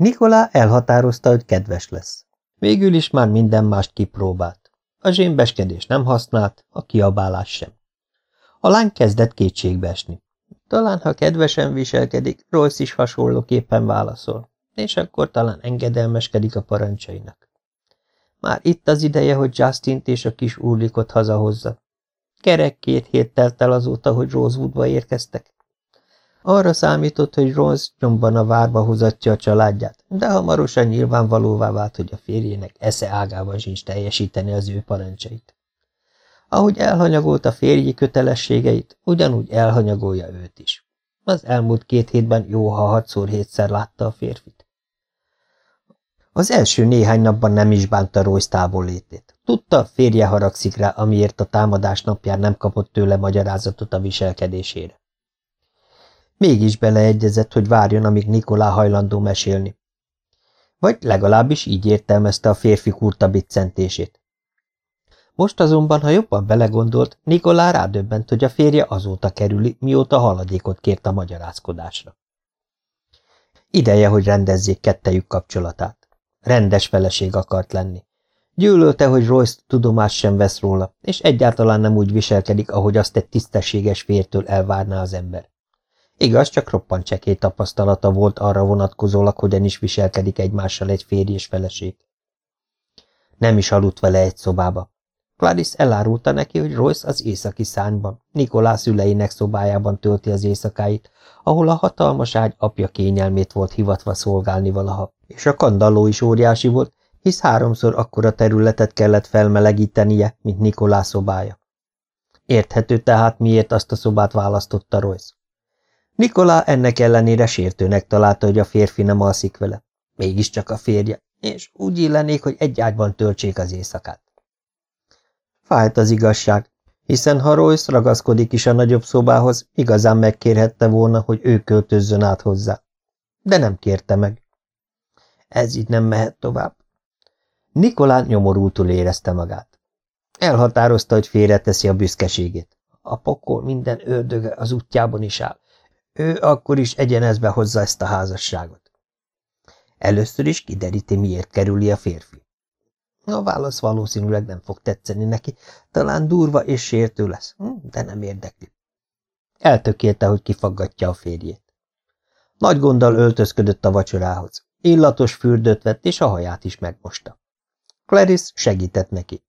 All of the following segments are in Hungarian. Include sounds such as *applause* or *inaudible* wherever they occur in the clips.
Nikolá elhatározta, hogy kedves lesz. Végül is már minden mást kipróbált. A zsémbeskedés nem használt, a kiabálás sem. A lány kezdett kétségbe esni. Talán, ha kedvesen viselkedik, Royce is hasonlóképpen válaszol, és akkor talán engedelmeskedik a parancsainak. Már itt az ideje, hogy Justint és a kis úrlikot hazahozza. Kerek két hét telt el azóta, hogy Rosewoodba érkeztek. Arra számított, hogy Rose nyomban a várba hozatja a családját, de hamarosan nyilvánvalóvá vált, hogy a férjének esze ágában sincs teljesíteni az ő parancsait. Ahogy elhanyagolt a férji kötelességeit, ugyanúgy elhanyagolja őt is. Az elmúlt két hétben jó, ha hatszor hétszer látta a férfit. Az első néhány napban nem is bánta Royce távollétét. Tudta, férje haragszik rá, amiért a támadás napján nem kapott tőle magyarázatot a viselkedésére. Mégis beleegyezett, hogy várjon, amíg Nikolá hajlandó mesélni. Vagy legalábbis így értelmezte a férfi kurta biccentését. Most azonban, ha jobban belegondolt, Nikolá rádöbbent, hogy a férje azóta kerüli, mióta haladékot kért a magyarázkodásra. Ideje, hogy rendezzék kettejük kapcsolatát. Rendes feleség akart lenni. Gyűlölte, hogy Royce tudomást sem vesz róla, és egyáltalán nem úgy viselkedik, ahogy azt egy tisztességes fértől elvárná az ember. Igaz, csak roppant csekély tapasztalata volt arra vonatkozólag, hogyan is viselkedik egymással egy férj és feleség. Nem is aludt vele egy szobába. Clarice elárulta neki, hogy Royce az északi szányban, Nikolás szüleinek szobájában tölti az éjszakáit, ahol a hatalmas ágy apja kényelmét volt hivatva szolgálni valaha, és a kandalló is óriási volt, hisz háromszor akkora területet kellett felmelegítenie, mint Nikolás szobája. Érthető tehát, miért azt a szobát választotta Royce. Nikolá ennek ellenére sértőnek találta, hogy a férfi nem alszik vele. Mégiscsak a férje, és úgy illenék, hogy egy ágyban töltsék az éjszakát. Fájt az igazság, hiszen ha Royce ragaszkodik is a nagyobb szobához, igazán megkérhette volna, hogy ő költözzön át hozzá. De nem kérte meg. Ez így nem mehet tovább. Nikolán nyomorultul érezte magát. Elhatározta, hogy félreteszi a büszkeségét. A pokol minden ördöge az útjában is áll. Ő akkor is egyenezbe hozza ezt a házasságot. Először is kideríti, miért kerüli a férfi. A válasz valószínűleg nem fog tetszeni neki, talán durva és sértő lesz, hm, de nem érdekli. Eltökélte, hogy kifaggatja a férjét. Nagy gonddal öltözködött a vacsorához. Illatos fürdőt vett, és a haját is megmosta. Clarice segített neki.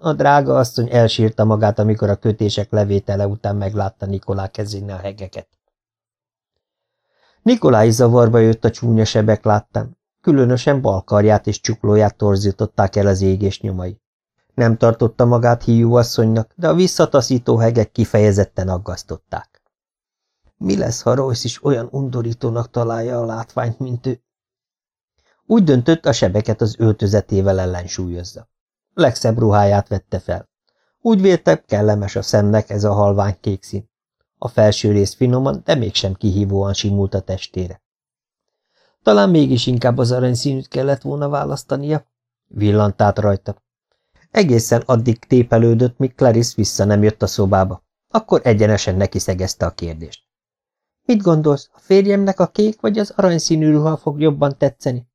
A drága asszony elsírta magát, amikor a kötések levétele után meglátta Nikolá kezén a hegeket. Nikolái zavarba jött a csúnya sebek láttán, különösen balkarját és csuklóját torzították el az égés nyomai. Nem tartotta magát híjú asszonynak, de a visszataszító hegek kifejezetten aggasztották. Mi lesz, ha Royce is olyan undorítónak találja a látványt, mint ő? Úgy döntött, a sebeket az öltözetével ellensúlyozza. Legszebb ruháját vette fel. Úgy vélte, kellemes a szemnek ez a halvány kék szín. A felső rész finoman, de mégsem kihívóan simult a testére. Talán mégis inkább az aranyszínűt kellett volna választania, villant át rajta. Egészen addig tépelődött, míg Clarice vissza nem jött a szobába. Akkor egyenesen neki szegezte a kérdést. Mit gondolsz, a férjemnek a kék vagy az aranyszínű ruha fog jobban tetszeni?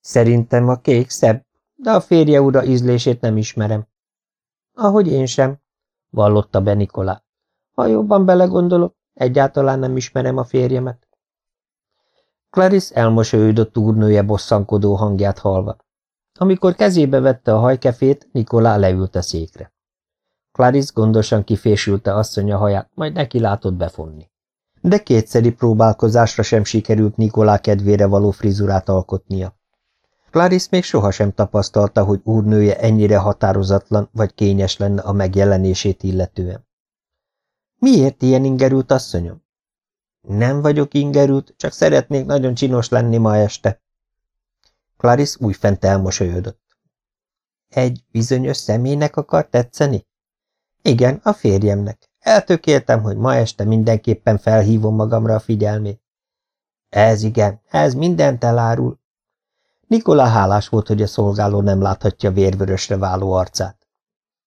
Szerintem a kék szebb, de a férje ura ízlését nem ismerem. Ahogy én sem, vallotta be Nikolá. Ha jobban belegondolok, egyáltalán nem ismerem a férjemet. Clarice elmosolyodott úrnője bosszankodó hangját halva. Amikor kezébe vette a hajkefét, Nikolá leült a székre. Clarice gondosan kifésülte asszonya haját, majd neki látott befonni. De kétszeri próbálkozásra sem sikerült Nikolá kedvére való frizurát alkotnia. Clarice még sohasem tapasztalta, hogy úrnője ennyire határozatlan vagy kényes lenne a megjelenését illetően. Miért ilyen ingerült, asszonyom? Nem vagyok ingerült, csak szeretnék nagyon csinos lenni ma este. Clarice újfent elmosolyodott. Egy bizonyos személynek akar tetszeni? Igen, a férjemnek. Eltökéltem, hogy ma este mindenképpen felhívom magamra a figyelmét. Ez igen, ez mindent elárul. Nikola hálás volt, hogy a szolgáló nem láthatja vérvörösre váló arcát.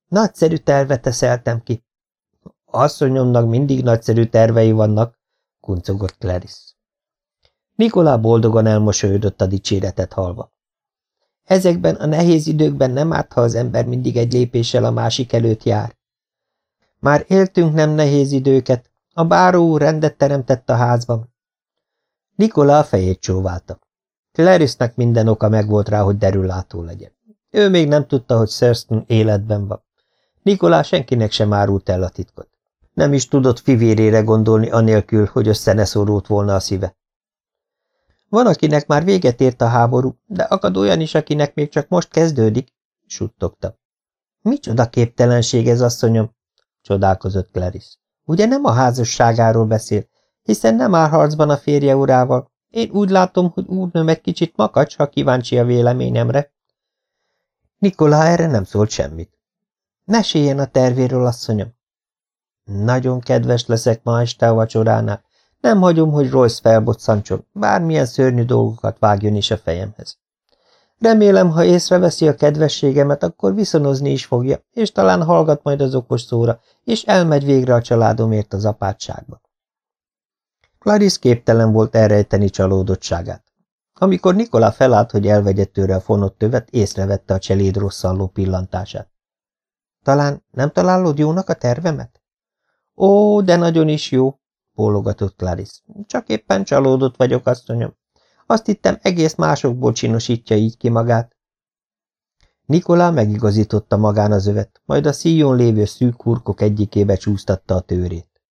Nagyszerű tervet eszeltem ki. Asszonyomnak mindig nagyszerű tervei vannak, kuncogott Clarice. Nikolá boldogan elmosolyodott a dicséretet halva. Ezekben a nehéz időkben nem árt, ha az ember mindig egy lépéssel a másik előtt jár. Már éltünk nem nehéz időket, a báró úr rendet teremtett a házban. Nikolá a fejét csóválta. Clarice-nek minden oka megvolt rá, hogy derülátó legyen. Ő még nem tudta, hogy Thurston életben van. Nikolá senkinek sem árult el a titkot. Nem is tudott fivérére gondolni anélkül, hogy össze ne szorult volna a szíve. Van, akinek már véget ért a háború, de akad olyan is, akinek még csak most kezdődik, suttogta. Micsoda képtelenség ez, asszonyom, csodálkozott Clarice. Ugye nem a házasságáról beszél, hiszen nem áll harcban a férje urával. Én úgy látom, hogy úrnőm egy kicsit makacs, ha kíváncsi a véleményemre. Nikola erre nem szólt semmit. Meséljen a tervéről, asszonyom. Nagyon kedves leszek ma este a vacsoránál. Nem hagyom, hogy Royce felboccancson, bármilyen szörnyű dolgokat vágjon is a fejemhez. Remélem, ha észreveszi a kedvességemet, akkor viszonozni is fogja, és talán hallgat majd az okos szóra, és elmegy végre a családomért az apátságba. Clarice képtelen volt elrejteni csalódottságát. Amikor Nikola felállt, hogy elvegye tőle a fonott tövet, észrevette a cseléd rosszalló pillantását. Talán nem találod jónak a tervemet? Ó, de nagyon is jó, bólogatott Clarice. Csak éppen csalódott vagyok, asszonyom. Azt hittem, egész másokból csinosítja így ki magát. Nikolá megigazította magán az övet, majd a szíjon lévő szűk kurkok egyikébe csúsztatta a tőrét.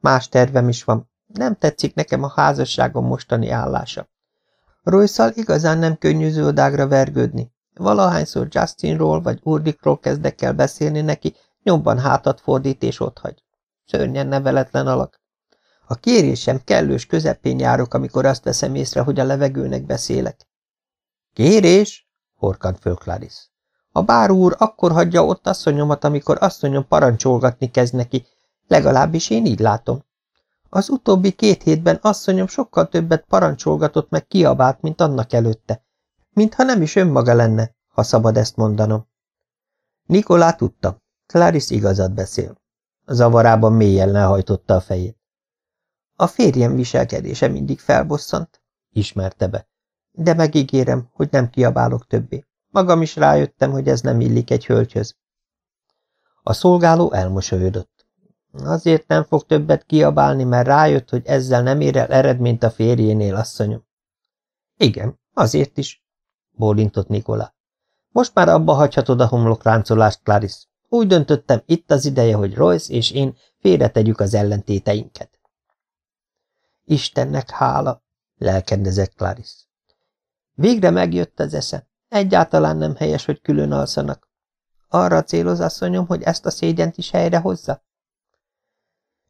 Más tervem is van. Nem tetszik nekem a házasságom mostani állása. Royszal igazán nem könnyű zöldágra vergődni. Valahányszor Justinról vagy Urdikról kezdek el beszélni neki, nyomban hátat fordít és otthagy. Szörnyen neveletlen alak. A kérésem kellős közepén járok, amikor azt veszem észre, hogy a levegőnek beszélek. Kérés? horkant föl Clarice. A bár úr akkor hagyja ott asszonyomat, amikor asszonyom parancsolgatni kezd neki, legalábbis én így látom. Az utóbbi két hétben asszonyom sokkal többet parancsolgatott meg kiabált, mint annak előtte, mintha nem is önmaga lenne, ha szabad ezt mondanom. Nikolá tudta, Clarice igazat beszél. Zavarában mélyen lehajtotta a fejét. A férjem viselkedése mindig felbosszant, ismerte be. De megígérem, hogy nem kiabálok többé. Magam is rájöttem, hogy ez nem illik egy hölgyhöz. A szolgáló elmosolyodott. Azért nem fog többet kiabálni, mert rájött, hogy ezzel nem ér el eredményt a férjénél, asszonyom. Igen, azért is, bólintott Nikola. Most már abba hagyhatod a homlokráncolást, Clarice. Úgy döntöttem, itt az ideje, hogy Royce és én félretegyük az ellentéteinket. Istennek hála, lelkendezett Clarice. Végre megjött az esze. Egyáltalán nem helyes, hogy külön alszanak. Arra céloz asszonyom, hogy ezt a szégyent is helyre hozza?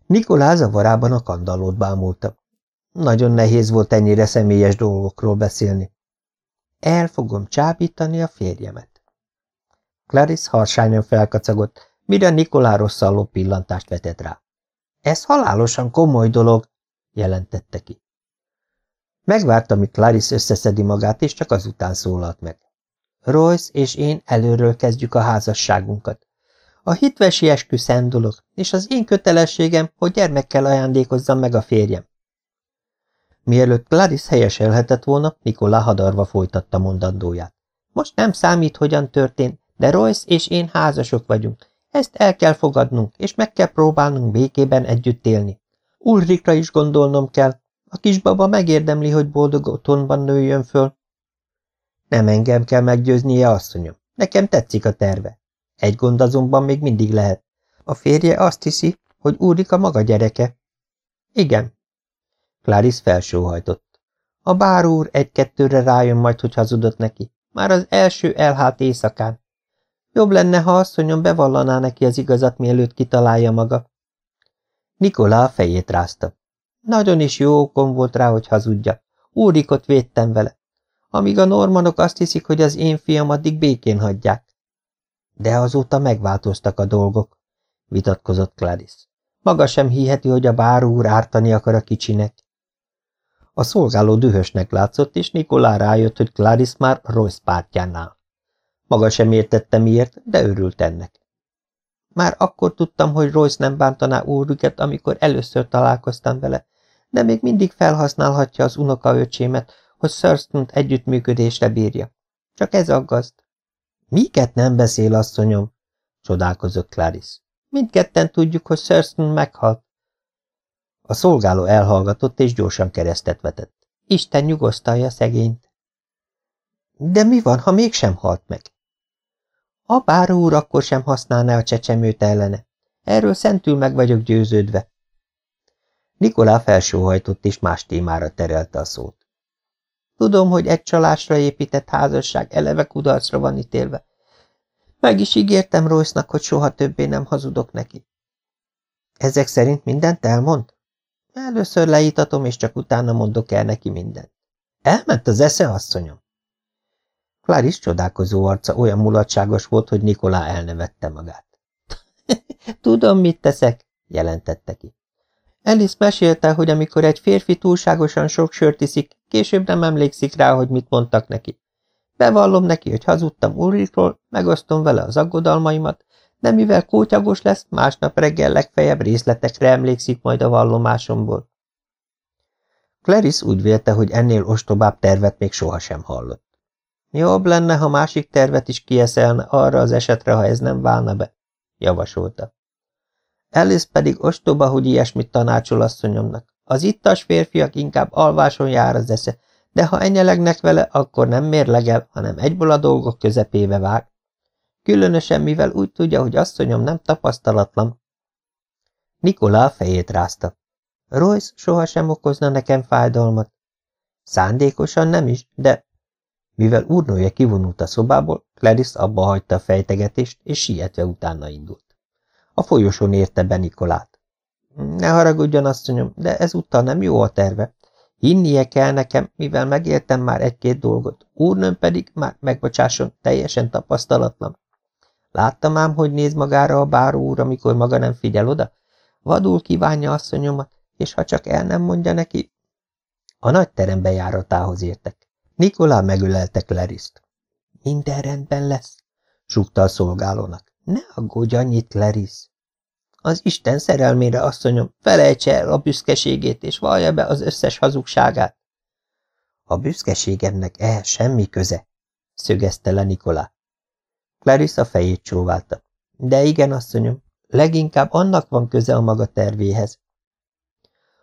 Nikolá zavarában a kandallót bámulta. Nagyon nehéz volt ennyire személyes dolgokról beszélni. El fogom csábítani a férjemet. Clarice harsányan felkacagott, mire Nikolá rosszalló pillantást vetett rá. Ez halálosan komoly dolog, jelentette ki. Megvárta, míg Clarice összeszedi magát, és csak azután szólalt meg. Royce és én előről kezdjük a házasságunkat. A hitvesi eskü szent dolog, és az én kötelességem, hogy gyermekkel ajándékozzam meg a férjem. Mielőtt Clarice helyeselhetett volna, Nikolá hadarva folytatta mondandóját. Most nem számít, hogyan történt, de Royce és én házasok vagyunk. Ezt el kell fogadnunk, és meg kell próbálnunk békében együtt élni. Ulrikra is gondolnom kell. A kisbaba megérdemli, hogy boldog otthonban nőjön föl. Nem engem kell meggyőznie, asszonyom. Nekem tetszik a terve. Egy gond azonban még mindig lehet. A férje azt hiszi, hogy Ulrika maga gyereke. Igen. Clarice felsóhajtott. A bár úr egy-kettőre rájön majd, hogy hazudott neki. Már az első elhált éjszakán. Jobb lenne, ha asszonyom bevallaná neki az igazat, mielőtt kitalálja maga. Nikolá a fejét rázta. Nagyon is jó okom volt rá, hogy hazudja. Úrikot védtem vele. Amíg a normanok azt hiszik, hogy az én fiam addig békén hagyják. De azóta megváltoztak a dolgok, vitatkozott Clarice. Maga sem hiheti, hogy a báró úr ártani akar a kicsinek. A szolgáló dühösnek látszott, és Nikolá rájött, hogy Clarice már Royce pártjánál. Maga sem értette miért, de örült ennek. Már akkor tudtam, hogy Royce nem bántaná úrüket, amikor először találkoztam vele, de még mindig felhasználhatja az unokaöcsémet, hogy thurston együttműködésre bírja. Csak ez aggaszt. Miket nem beszél, asszonyom? csodálkozott Clarice. Mindketten tudjuk, hogy Thurston meghalt. A szolgáló elhallgatott és gyorsan keresztet vetett. Isten nyugosztalja szegényt. De mi van, ha mégsem halt meg? A báró úr akkor sem használná a csecsemőt ellene. Erről szentül meg vagyok győződve. Nikolá felsóhajtott és más témára terelte a szót. Tudom, hogy egy csalásra épített házasság eleve kudarcra van ítélve. Meg is ígértem Royce-nak, hogy soha többé nem hazudok neki. Ezek szerint mindent elmond? Először leítatom, és csak utána mondok el neki mindent. Elment az esze, asszonyom? Clarice csodálkozó arca olyan mulatságos volt, hogy Nikolá elnevette magát. *laughs* Tudom, mit teszek, jelentette ki. Alice mesélte, hogy amikor egy férfi túlságosan sok sört iszik, később nem emlékszik rá, hogy mit mondtak neki. Bevallom neki, hogy hazudtam Ulrikról, megosztom vele az aggodalmaimat, de mivel kótyagos lesz, másnap reggel legfeljebb részletekre emlékszik majd a vallomásomból. Clarice úgy vélte, hogy ennél ostobább tervet még sohasem hallott. Jobb lenne, ha másik tervet is kieszelne arra az esetre, ha ez nem válna be, javasolta. Alice pedig ostoba, hogy ilyesmit tanácsol asszonyomnak. Az ittas férfiak inkább alváson jár az esze, de ha enyelegnek vele, akkor nem mérlegel, hanem egyből a dolgok közepébe vág. Különösen, mivel úgy tudja, hogy asszonyom nem tapasztalatlan. Nikolá fejét rázta. Royce sohasem okozna nekem fájdalmat. Szándékosan nem is, de... Mivel úrnője kivonult a szobából, Clarice abba hagyta a fejtegetést, és sietve utána indult. A folyosón érte be Nikolát. Ne haragudjon, asszonyom, de ezúttal nem jó a terve. Hinnie kell nekem, mivel megértem már egy-két dolgot, úrnőm pedig már megbocsásson, teljesen tapasztalatlan. Láttam ám, hogy néz magára a báró úr, amikor maga nem figyel oda? Vadul kívánja asszonyomat, és ha csak el nem mondja neki... A nagy terembe járatához értek. Nikolá megölelte Clariszt. Minden rendben lesz, súgta a szolgálónak. Ne aggódj annyit, Clarice. Az Isten szerelmére, asszonyom, felejtse el a büszkeségét, és vallja be az összes hazugságát. A büszkeségemnek ehhez semmi köze, szögezte le Nikolá. Clarissa fejét csóválta. De igen, asszonyom, leginkább annak van köze a maga tervéhez.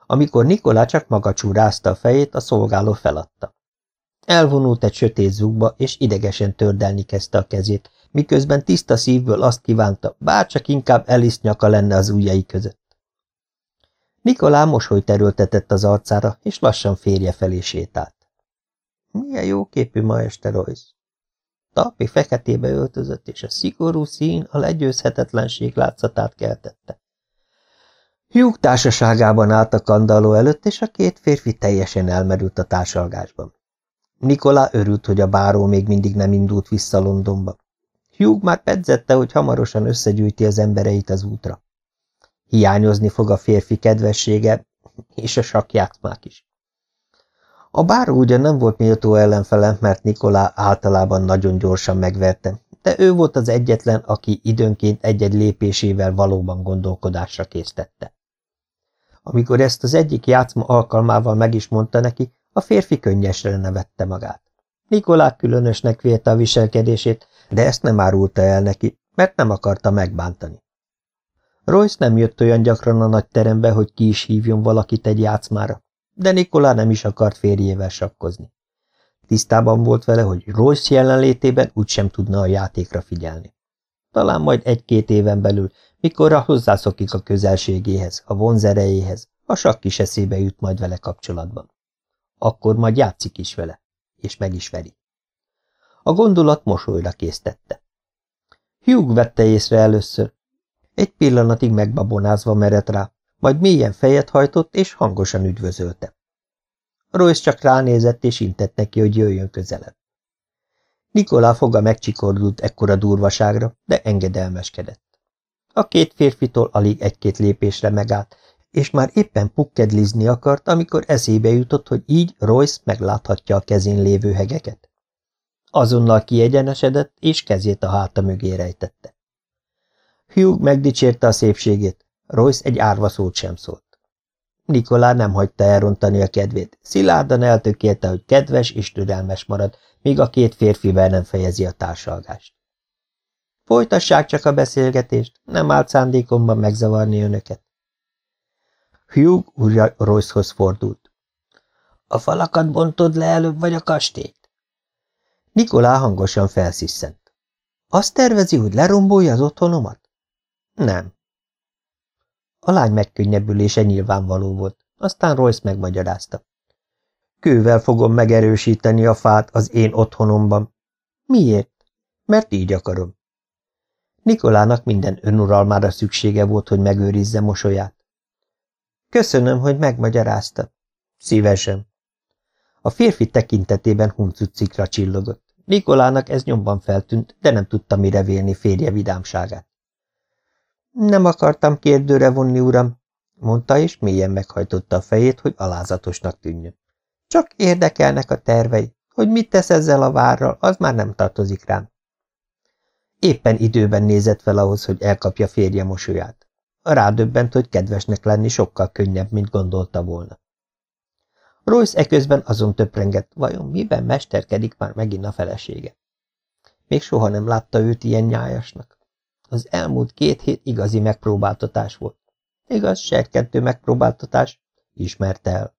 Amikor Nikolá csak maga csúrázta a fejét, a szolgáló feladta. Elvonult egy sötét zugba, és idegesen tördelni kezdte a kezét, miközben tiszta szívből azt kívánta, bárcsak inkább Elis nyaka lenne az ujjai között. Nikolá mosolyt erőltetett az arcára, és lassan férje felé sétált. Milyen jó képű ma este, Royce. Tapi feketébe öltözött, és a szigorú szín a legyőzhetetlenség látszatát keltette. Hugh társaságában állt a kandalló előtt, és a két férfi teljesen elmerült a társalgásban. Nikolá örült, hogy a báró még mindig nem indult vissza Londonba. Hugh már pedzette, hogy hamarosan összegyűjti az embereit az útra. Hiányozni fog a férfi kedvessége, és a sakjátszmák is. A báró ugyan nem volt méltó ellenfele, mert Nikolá általában nagyon gyorsan megverte, de ő volt az egyetlen, aki időnként egy-egy lépésével valóban gondolkodásra késztette. Amikor ezt az egyik játszma alkalmával meg is mondta neki, a férfi könnyesre nevette magát. Nikolá különösnek vélte a viselkedését, de ezt nem árulta el neki, mert nem akarta megbántani. Royce nem jött olyan gyakran a nagy terembe, hogy ki is hívjon valakit egy játszmára, de Nikolá nem is akart férjével sakkozni. Tisztában volt vele, hogy Royce jelenlétében úgysem tudna a játékra figyelni. Talán majd egy-két éven belül, mikorra hozzászokik a közelségéhez, a vonzerejéhez, a sakk is eszébe jut majd vele kapcsolatban. Akkor majd játszik is vele, és meg is veri. A gondolat mosolyra késztette. Hugh vette észre először. Egy pillanatig megbabonázva merett rá, majd mélyen fejet hajtott, és hangosan üdvözölte. Royce csak ránézett, és intett neki, hogy jöjjön közelebb. Nikolá foga megcsikordult ekkora durvaságra, de engedelmeskedett. A két férfitól alig egy-két lépésre megállt, és már éppen pukkedlizni akart, amikor eszébe jutott, hogy így Royce megláthatja a kezén lévő hegeket. Azonnal kiegyenesedett, és kezét a háta mögé rejtette. Hugh megdicsérte a szépségét, Royce egy árva szót sem szólt. Nikolá nem hagyta elrontani a kedvét. Szilárdan eltökélte, hogy kedves és türelmes marad, míg a két férfivel nem fejezi a társalgást. Folytassák csak a beszélgetést, nem állt szándékomban megzavarni önöket. Hugh újra Royce-hoz fordult. A falakat bontod le előbb, vagy a kastélyt? Nikolá hangosan felsziszent. Azt tervezi, hogy lerombolja az otthonomat? Nem. A lány megkönnyebbülése nyilvánvaló volt, aztán Royce megmagyarázta. Kővel fogom megerősíteni a fát az én otthonomban. Miért? Mert így akarom. Nikolának minden önuralmára szüksége volt, hogy megőrizze mosolyát. Köszönöm, hogy megmagyarázta. Szívesen. A férfi tekintetében huncucikra csillogott. Nikolának ez nyomban feltűnt, de nem tudta mire vélni férje vidámságát. Nem akartam kérdőre vonni, uram, mondta, és mélyen meghajtotta a fejét, hogy alázatosnak tűnjön. Csak érdekelnek a tervei, hogy mit tesz ezzel a várral, az már nem tartozik rám. Éppen időben nézett fel ahhoz, hogy elkapja férje mosolyát. Rádöbbent, hogy kedvesnek lenni sokkal könnyebb, mint gondolta volna. Royce eközben azon töprengett, vajon miben mesterkedik már megint a felesége. Még soha nem látta őt ilyen nyájasnak. Az elmúlt két hét igazi megpróbáltatás volt. Igaz, serkentő megpróbáltatás, ismerte el.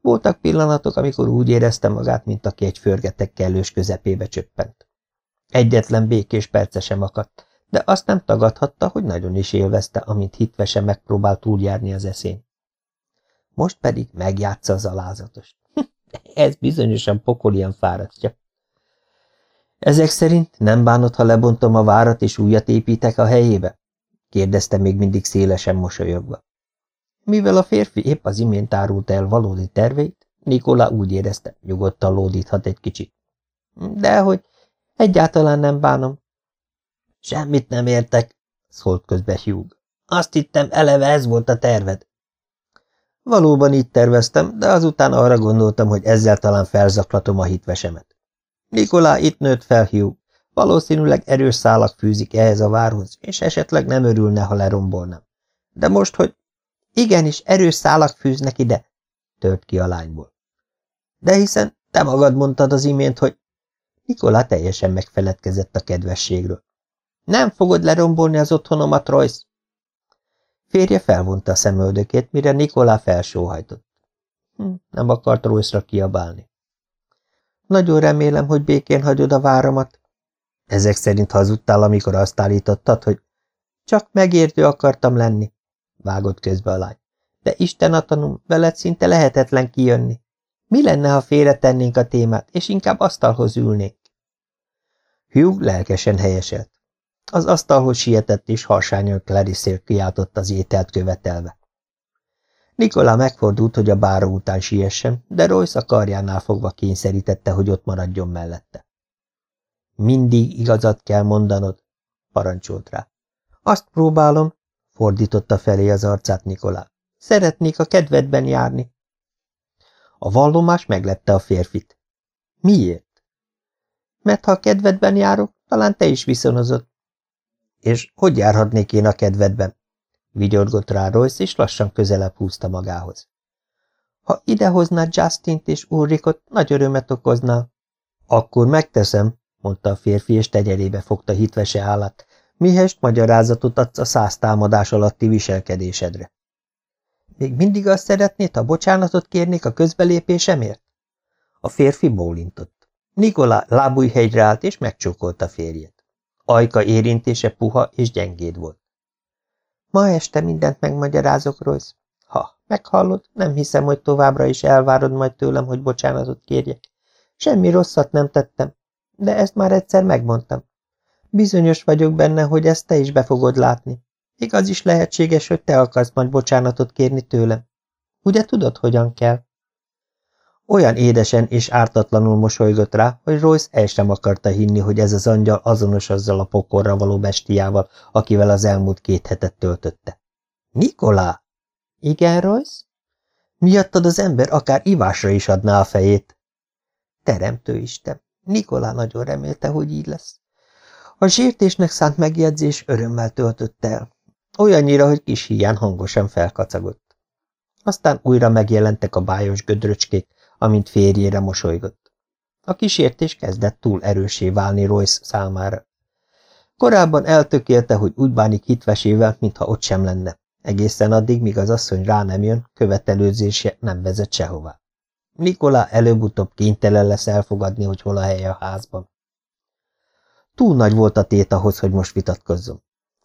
Voltak pillanatok, amikor úgy érezte magát, mint aki egy förgetek kellős közepébe csöppent. Egyetlen békés perce sem akadt, de azt nem tagadhatta, hogy nagyon is élvezte, amint hitvesen megpróbált túljárni az eszén. Most pedig megjátsza az alázatost. *laughs* Ez bizonyosan pokolian fáradtja. Ezek szerint nem bánod, ha lebontom a várat és újat építek a helyébe? kérdezte még mindig szélesen mosolyogva. Mivel a férfi épp az imént árult el valódi terveit, Nikola úgy érezte, nyugodtan lódíthat egy kicsit. Dehogy, egyáltalán nem bánom. Semmit nem értek, szólt közbe Hugh. Azt hittem, eleve ez volt a terved. Valóban így terveztem, de azután arra gondoltam, hogy ezzel talán felzaklatom a hitvesemet. Nikolá itt nőtt fel Hugh. Valószínűleg erős szálak fűzik ehhez a várhoz, és esetleg nem örülne, ha lerombolnám. De most, hogy igenis erős szálak fűznek ide, tört ki a lányból. De hiszen te magad mondtad az imént, hogy... Nikolá teljesen megfeledkezett a kedvességről. Nem fogod lerombolni az otthonomat, Royce? Férje felvonta a szemöldökét, mire Nikolá felsóhajtott. Hm, nem akart Royce-ra kiabálni. Nagyon remélem, hogy békén hagyod a váramat. Ezek szerint hazudtál, amikor azt állítottad, hogy csak megértő akartam lenni, vágott közbe a lány. De Isten a tanum, veled szinte lehetetlen kijönni. Mi lenne, ha félretennénk a témát, és inkább asztalhoz ülnénk? Hugh lelkesen helyeselt. Az asztalhoz sietett, és harsányon Clarice kiáltott az ételt követelve. Nikola megfordult, hogy a báró után siessen, de Royce a karjánál fogva kényszerítette, hogy ott maradjon mellette. Mindig igazat kell mondanod, parancsolt rá. Azt próbálom, fordította felé az arcát Nikolá. Szeretnék a kedvedben járni. A vallomás meglepte a férfit. Miért? Mert ha a kedvedben járok, talán te is viszonozod. És hogy járhatnék én a kedvedben? Vigyorgott rá Royce, és lassan közelebb húzta magához. Ha idehoznád Justint és Ulrikot, nagy örömet okoznál. Akkor megteszem, mondta a férfi, és tegyerébe fogta hitvese állat. Mihest magyarázatot adsz a száz támadás alatti viselkedésedre. Még mindig azt szeretnéd, ha bocsánatot kérnék a közbelépésemért? A férfi bólintott. Nikolá lábújhegyre állt, és megcsókolta férjét. Ajka érintése puha és gyengéd volt. Ma este mindent megmagyarázok, Royce. Ha meghallod, nem hiszem, hogy továbbra is elvárod majd tőlem, hogy bocsánatot kérjek. Semmi rosszat nem tettem, de ezt már egyszer megmondtam. Bizonyos vagyok benne, hogy ezt te is be fogod látni. Igaz is lehetséges, hogy te akarsz majd bocsánatot kérni tőlem. Ugye tudod, hogyan kell? Olyan édesen és ártatlanul mosolygott rá, hogy Royce el sem akarta hinni, hogy ez az angyal azonos azzal a pokorra való bestiával, akivel az elmúlt két hetet töltötte. Nikolá! Igen, Royce? Miattad az ember akár ivásra is adná a fejét. Teremtő Isten! Nikolá nagyon remélte, hogy így lesz. A sértésnek szánt megjegyzés örömmel töltötte el. Olyannyira, hogy kis híján hangosan felkacagott. Aztán újra megjelentek a bájos gödröcskék, amint férjére mosolygott. A kísértés kezdett túl erősé válni Royce számára. Korábban eltökélte, hogy úgy bánik hitvesével, mintha ott sem lenne. Egészen addig, míg az asszony rá nem jön, követelőzése nem vezet sehová. Nikolá előbb-utóbb kénytelen lesz elfogadni, hogy hol a helye a házban. Túl nagy volt a tét ahhoz, hogy most vitatkozzon.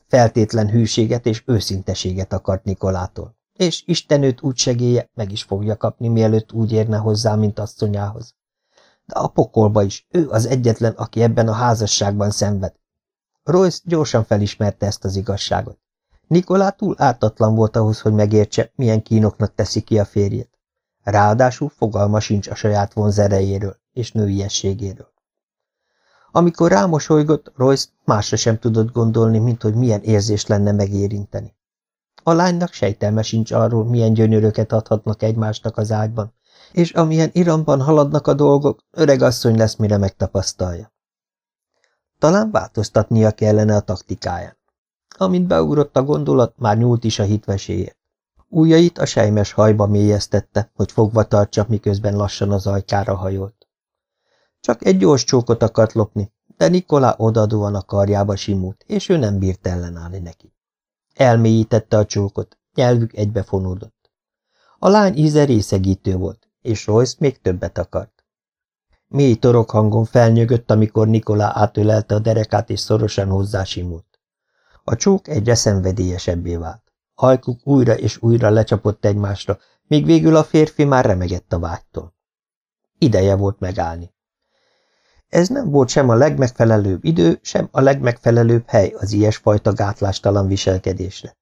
Feltétlen hűséget és őszinteséget akart Nikolától, és Isten őt úgy segélye, meg is fogja kapni, mielőtt úgy érne hozzá, mint asszonyához. De a pokolba is, ő az egyetlen, aki ebben a házasságban szenved. Royce gyorsan felismerte ezt az igazságot. Nikolá túl ártatlan volt ahhoz, hogy megértse, milyen kínoknak teszi ki a férjét. Ráadásul fogalma sincs a saját vonzerejéről és nőiességéről. Amikor rámosolygott, Royce másra sem tudott gondolni, mint hogy milyen érzés lenne megérinteni. A lánynak sejtelme sincs arról, milyen gyönyöröket adhatnak egymásnak az ágyban, és amilyen iramban haladnak a dolgok, öreg asszony lesz, mire megtapasztalja. Talán változtatnia kellene a taktikáján. Amint beugrott a gondolat, már nyúlt is a hitveséért. Újait a sejmes hajba mélyeztette, hogy fogva tartsa, miközben lassan az ajkára hajolt. Csak egy gyors csókot akart lopni, de Nikolá odadóan a karjába simult, és ő nem bírt ellenállni neki. Elmélyítette a csókot, nyelvük egybefonódott. A lány íze részegítő volt, és Royce még többet akart. Mély torok hangon felnyögött, amikor Nikolá átölelte a derekát, és szorosan hozzá simult. A csók egyre szenvedélyesebbé vált. Hajkuk újra és újra lecsapott egymásra, míg végül a férfi már remegett a vágytól. Ideje volt megállni. Ez nem volt sem a legmegfelelőbb idő, sem a legmegfelelőbb hely az ilyesfajta gátlástalan viselkedésre.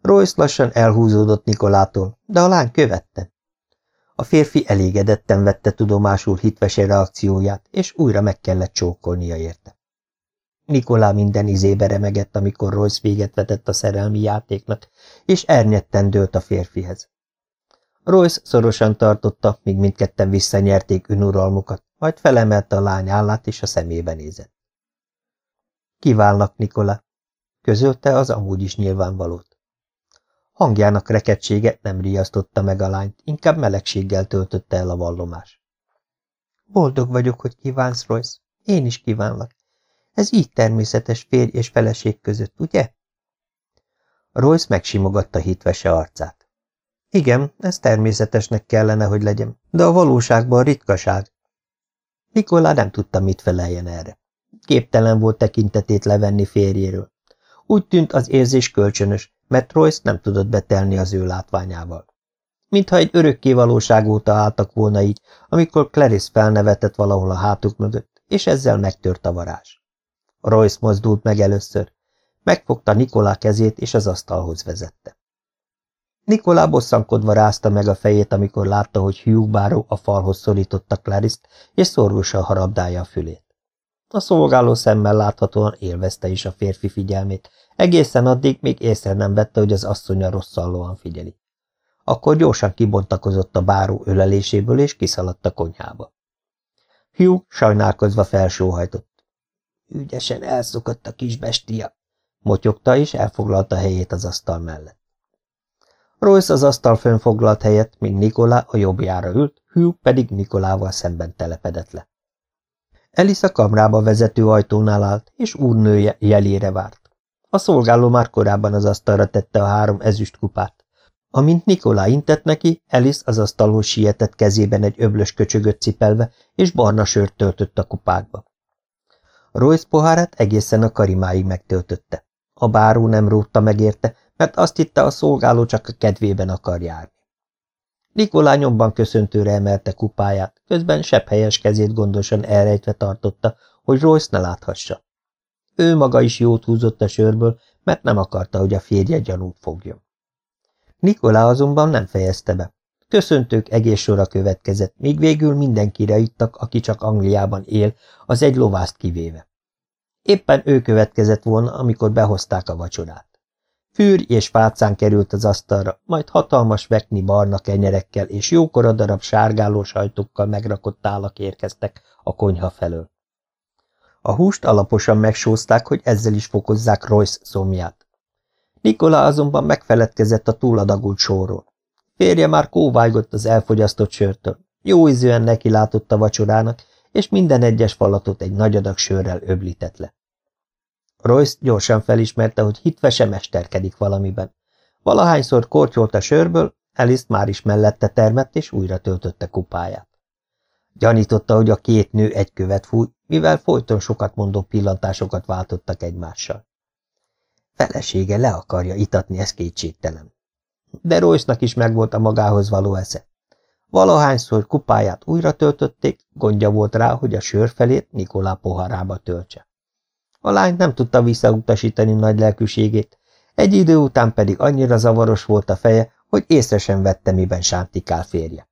Royce lassan elhúzódott Nikolától, de a lány követte. A férfi elégedetten vette tudomásul hitvese reakcióját, és újra meg kellett csókolnia érte. Nikolá minden izébe remegett, amikor Royce véget vetett a szerelmi játéknak, és ernyetten dőlt a férfihez. Royce szorosan tartotta, míg mindketten visszanyerték önuralmukat, majd felemelte a lány állát, és a szemébe nézett. Kiválnak, Nikola, közölte az amúgy is nyilvánvalót. Hangjának rekedtsége nem riasztotta meg a lányt, inkább melegséggel töltötte el a vallomás. Boldog vagyok, hogy kívánsz, Royce. Én is kívánlak. Ez így természetes férj és feleség között, ugye? Royce megsimogatta hitvese arcát. Igen, ez természetesnek kellene, hogy legyen, de a valóságban ritkaság. Nikolá nem tudta, mit feleljen erre. Képtelen volt tekintetét levenni férjéről. Úgy tűnt az érzés kölcsönös, mert Royce nem tudott betelni az ő látványával. Mintha egy örökké valóság óta álltak volna így, amikor Clarice felnevetett valahol a hátuk mögött, és ezzel megtört a varázs. Royce mozdult meg először. Megfogta Nikolá kezét, és az asztalhoz vezette. Nikolá bosszankodva rázta meg a fejét, amikor látta, hogy Hugh báró a falhoz szorította clarice és szorgosan harabdálja a fülét. A szolgáló szemmel láthatóan élvezte is a férfi figyelmét, egészen addig még észre nem vette, hogy az asszonya rosszallóan figyeli. Akkor gyorsan kibontakozott a báró öleléséből, és kiszaladt a konyhába. Hugh sajnálkozva felsóhajtott. Ügyesen elszokott a kis bestia, motyogta, és elfoglalta helyét az asztal mellett. Royce az asztal fönn foglalt helyet, míg Nikolá a jobbjára ült, Hugh pedig Nikolával szemben telepedett le. Elisa kamrába vezető ajtónál állt, és úrnője jelére várt. A szolgáló már korábban az asztalra tette a három ezüst kupát. Amint Nikolá intett neki, Elis az asztalhoz sietett kezében egy öblös köcsögöt cipelve, és barna sört töltött a kupákba. Royce pohárát egészen a karimáig megtöltötte. A báró nem rótta megérte, mert azt hitte, a szolgáló csak a kedvében akar járni. Nikolá nyomban köszöntőre emelte kupáját, közben helyes kezét gondosan elrejtve tartotta, hogy Royce ne láthassa. Ő maga is jót húzott a sörből, mert nem akarta, hogy a férje gyanút fogjon. Nikolá azonban nem fejezte be. Köszöntők egész sora következett, míg végül mindenkire ittak, aki csak Angliában él, az egy lovászt kivéve. Éppen ő következett volna, amikor behozták a vacsorát. Fűr és fácán került az asztalra, majd hatalmas vekni barna kenyerekkel és jókora darab sárgáló sajtokkal megrakott állak érkeztek a konyha felől. A húst alaposan megsózták, hogy ezzel is fokozzák Royce szomját. Nikola azonban megfeledkezett a túladagult sóról. Férje már kóvájgott az elfogyasztott sörtől. Jó ízűen neki látott a vacsorának, és minden egyes falatot egy nagy adag sörrel öblített le. Royce gyorsan felismerte, hogy hitve sem mesterkedik valamiben. Valahányszor kortyolt a sörből, Alice már is mellette termett, és újra töltötte kupáját. Gyanította, hogy a két nő egy követ fúj, mivel folyton sokat mondó pillantásokat váltottak egymással. Felesége le akarja itatni, ez kétségtelen. De Royce-nak is megvolt a magához való esze. Valahányszor kupáját újra töltötték, gondja volt rá, hogy a sör felét Nikolá poharába töltse. A lány nem tudta visszautasítani nagy lelkűségét, egy idő után pedig annyira zavaros volt a feje, hogy észre sem vette, miben sántikál férje.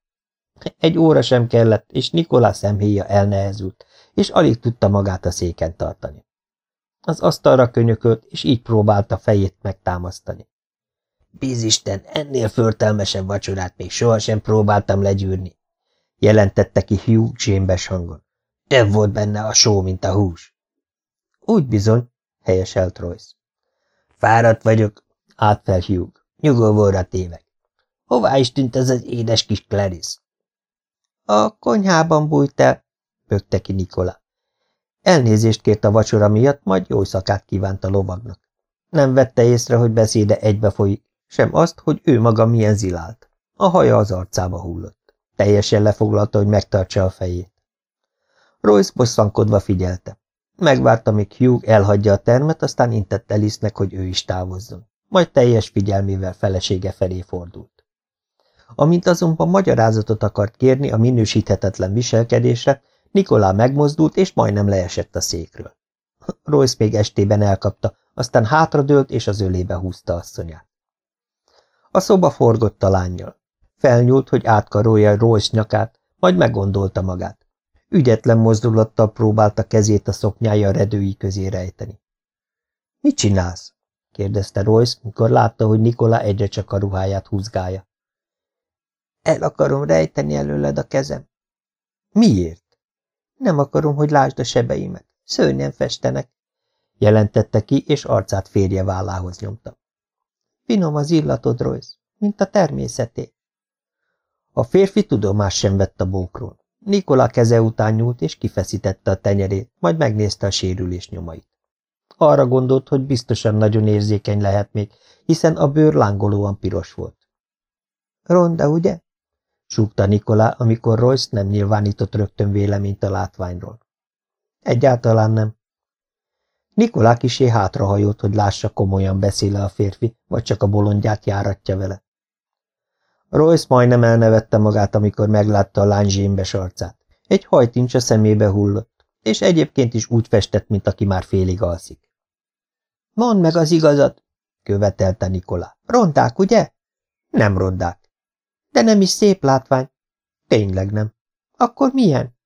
Egy óra sem kellett, és Nikolá szemhéja elnehezült, és alig tudta magát a széken tartani. Az asztalra könyökölt, és így próbálta fejét megtámasztani. Bízisten, ennél förtelmesebb vacsorát még sohasem próbáltam legyűrni, jelentette ki Hugh zsémbes hangon. Több volt benne a só, mint a hús. Úgy bizony, helyeselt Royce. Fáradt vagyok, állt fel Hugh. Nyugovóra tévek. Hová is tűnt ez az édes kis Clarice? A konyhában bújt el, bökte ki Nikola. Elnézést kért a vacsora miatt, majd jó szakát kívánt a lovagnak. Nem vette észre, hogy beszéde egybe folyik, sem azt, hogy ő maga milyen zilált. A haja az arcába hullott. Teljesen lefoglalta, hogy megtartsa a fejét. Royce bosszankodva figyelte. Megvárta, míg Hugh elhagyja a termet, aztán intett Elisnek, hogy ő is távozzon. Majd teljes figyelmével felesége felé fordult. Amint azonban magyarázatot akart kérni a minősíthetetlen viselkedésre, Nikolá megmozdult, és majdnem leesett a székről. *laughs* Royce még estében elkapta, aztán hátradőlt, és az ölébe húzta asszonyát. A szoba forgott a lányjal. Felnyúlt, hogy átkarolja Royce nyakát, majd meggondolta magát. Ügyetlen mozdulattal próbálta kezét a szoknyája redői közé rejteni. – Mit csinálsz? – kérdezte Royce, mikor látta, hogy Nikola egyre csak a ruháját húzgálja. – El akarom rejteni előled a kezem. – Miért? – Nem akarom, hogy lásd a sebeimet. Szörnyen festenek – jelentette ki, és arcát férje vállához nyomta. – Finom az illatod, Royce, mint a természeté. A férfi tudomás sem vett a bókról. Nikola keze után nyúlt, és kifeszítette a tenyerét, majd megnézte a sérülés nyomait. Arra gondolt, hogy biztosan nagyon érzékeny lehet még, hiszen a bőr lángolóan piros volt. Ronda, ugye? súgta Nikola, amikor Royce nem nyilvánított rögtön véleményt a látványról. Egyáltalán nem. Nikolá kisé hátrahajolt, hogy lássa, komolyan beszél a férfi, vagy csak a bolondját járatja vele. Royce majdnem elnevette magát, amikor meglátta a lány zsémbes arcát. Egy hajtincs a szemébe hullott, és egyébként is úgy festett, mint aki már félig alszik. Mondd meg az igazat, követelte Nikolá. Rondák, ugye? Nem rondák. De nem is szép látvány. Tényleg nem. Akkor milyen?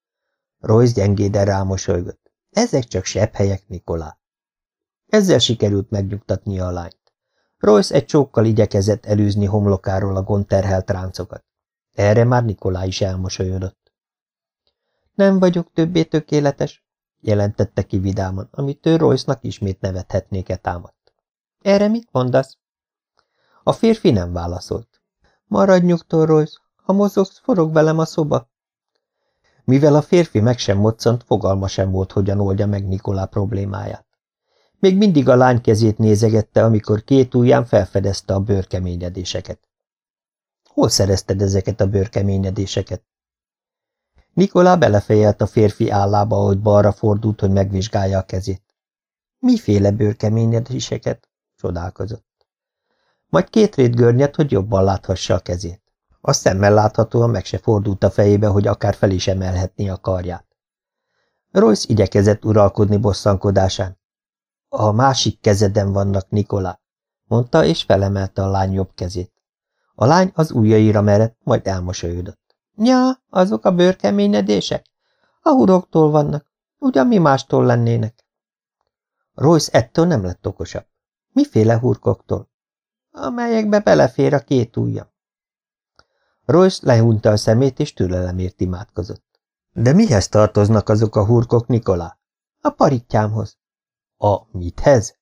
Royce gyengéden rámosolygott. Ezek csak sebb helyek, Nikolá. Ezzel sikerült megnyugtatni a lányt. Royce egy csókkal igyekezett elűzni homlokáról a gonterhelt ráncokat. Erre már Nikolá is elmosolyodott. Nem vagyok többé tökéletes, jelentette ki vidáman, amit ő Royce-nak ismét nevethetnéke támadt. Erre mit mondasz? A férfi nem válaszolt. Maradj nyugtól, Royce, ha mozogsz, forog velem a szoba. Mivel a férfi meg sem moccant, fogalma sem volt, hogyan oldja meg Nikolá problémáját. Még mindig a lány kezét nézegette, amikor két ujján felfedezte a bőrkeményedéseket. Hol szerezted ezeket a bőrkeményedéseket? Nikolá belefejelt a férfi állába, ahogy balra fordult, hogy megvizsgálja a kezét. Miféle bőrkeményedéseket? csodálkozott. Majd két rét görnyet, hogy jobban láthassa a kezét. A szemmel láthatóan meg se fordult a fejébe, hogy akár fel is emelhetné a karját. Royce igyekezett uralkodni bosszankodásán. A másik kezeden vannak, Nikola, mondta, és felemelte a lány jobb kezét. A lány az ujjaira merett, majd elmosolyodott. Nya, azok a bőrkeményedések? A huroktól vannak, ugyan mi mástól lennének? Royce ettől nem lett okosabb. Miféle hurkoktól? Amelyekbe belefér a két ujja. Royce lehunta a szemét, és türelemért imádkozott. De mihez tartoznak azok a hurkok, Nikola? A parittyámhoz. A mithez?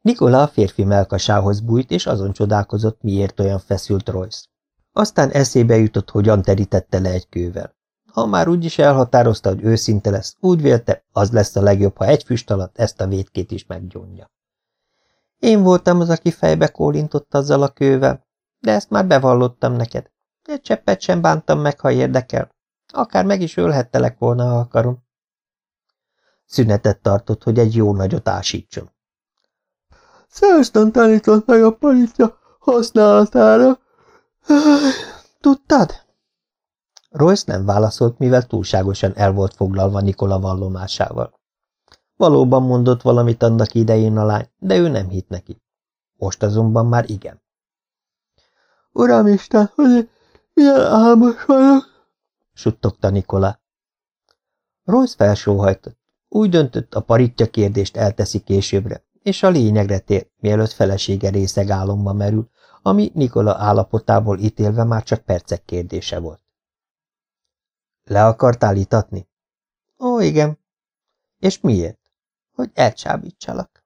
Nikola a férfi melkasához bújt, és azon csodálkozott, miért olyan feszült Royce. Aztán eszébe jutott, hogyan terítette le egy kővel. Ha már úgyis elhatározta, hogy őszinte lesz, úgy vélte, az lesz a legjobb, ha egy füst alatt ezt a vétkét is meggyónja. Én voltam az, aki fejbe kólintott azzal a kővel, de ezt már bevallottam neked. Egy cseppet sem bántam meg, ha érdekel. Akár meg is ölhettelek volna, ha akarom. Szünetet tartott, hogy egy jó nagyot ásítson. Szerstan tanított meg a paritja használatára. Tudtad? Royce nem válaszolt, mivel túlságosan el volt foglalva Nikola vallomásával. Valóban mondott valamit annak idején a lány, de ő nem hitt neki. Most azonban már igen. Uramisten, hogy milyen álmos vagyok, suttogta Nikola. Royce felsóhajtott. Úgy döntött, a paritja kérdést elteszi későbbre, és a lényegre tér, mielőtt felesége részeg álomba merül, ami Nikola állapotából ítélve már csak percek kérdése volt. Le akartál itatni? Ó, igen. És miért? Hogy elcsábítsalak.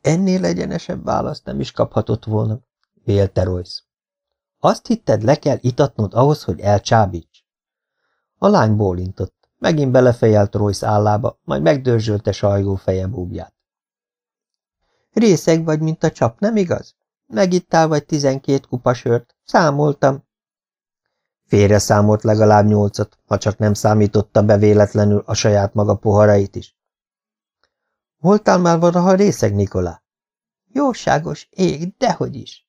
Ennél egyenesebb választ nem is kaphatott volna, vélte Royce. Azt hitted, le kell itatnod ahhoz, hogy elcsábíts? A lány bólintott, megint belefejelt Royce állába, majd megdörzsölte sajgó feje búbját. Részeg vagy, mint a csap, nem igaz? Megittál vagy tizenkét kupa sört. Számoltam. Félre számolt legalább nyolcat, ha csak nem számította be véletlenül a saját maga poharait is. Voltál már valaha részeg, Nikolá? Jóságos ég, dehogy is.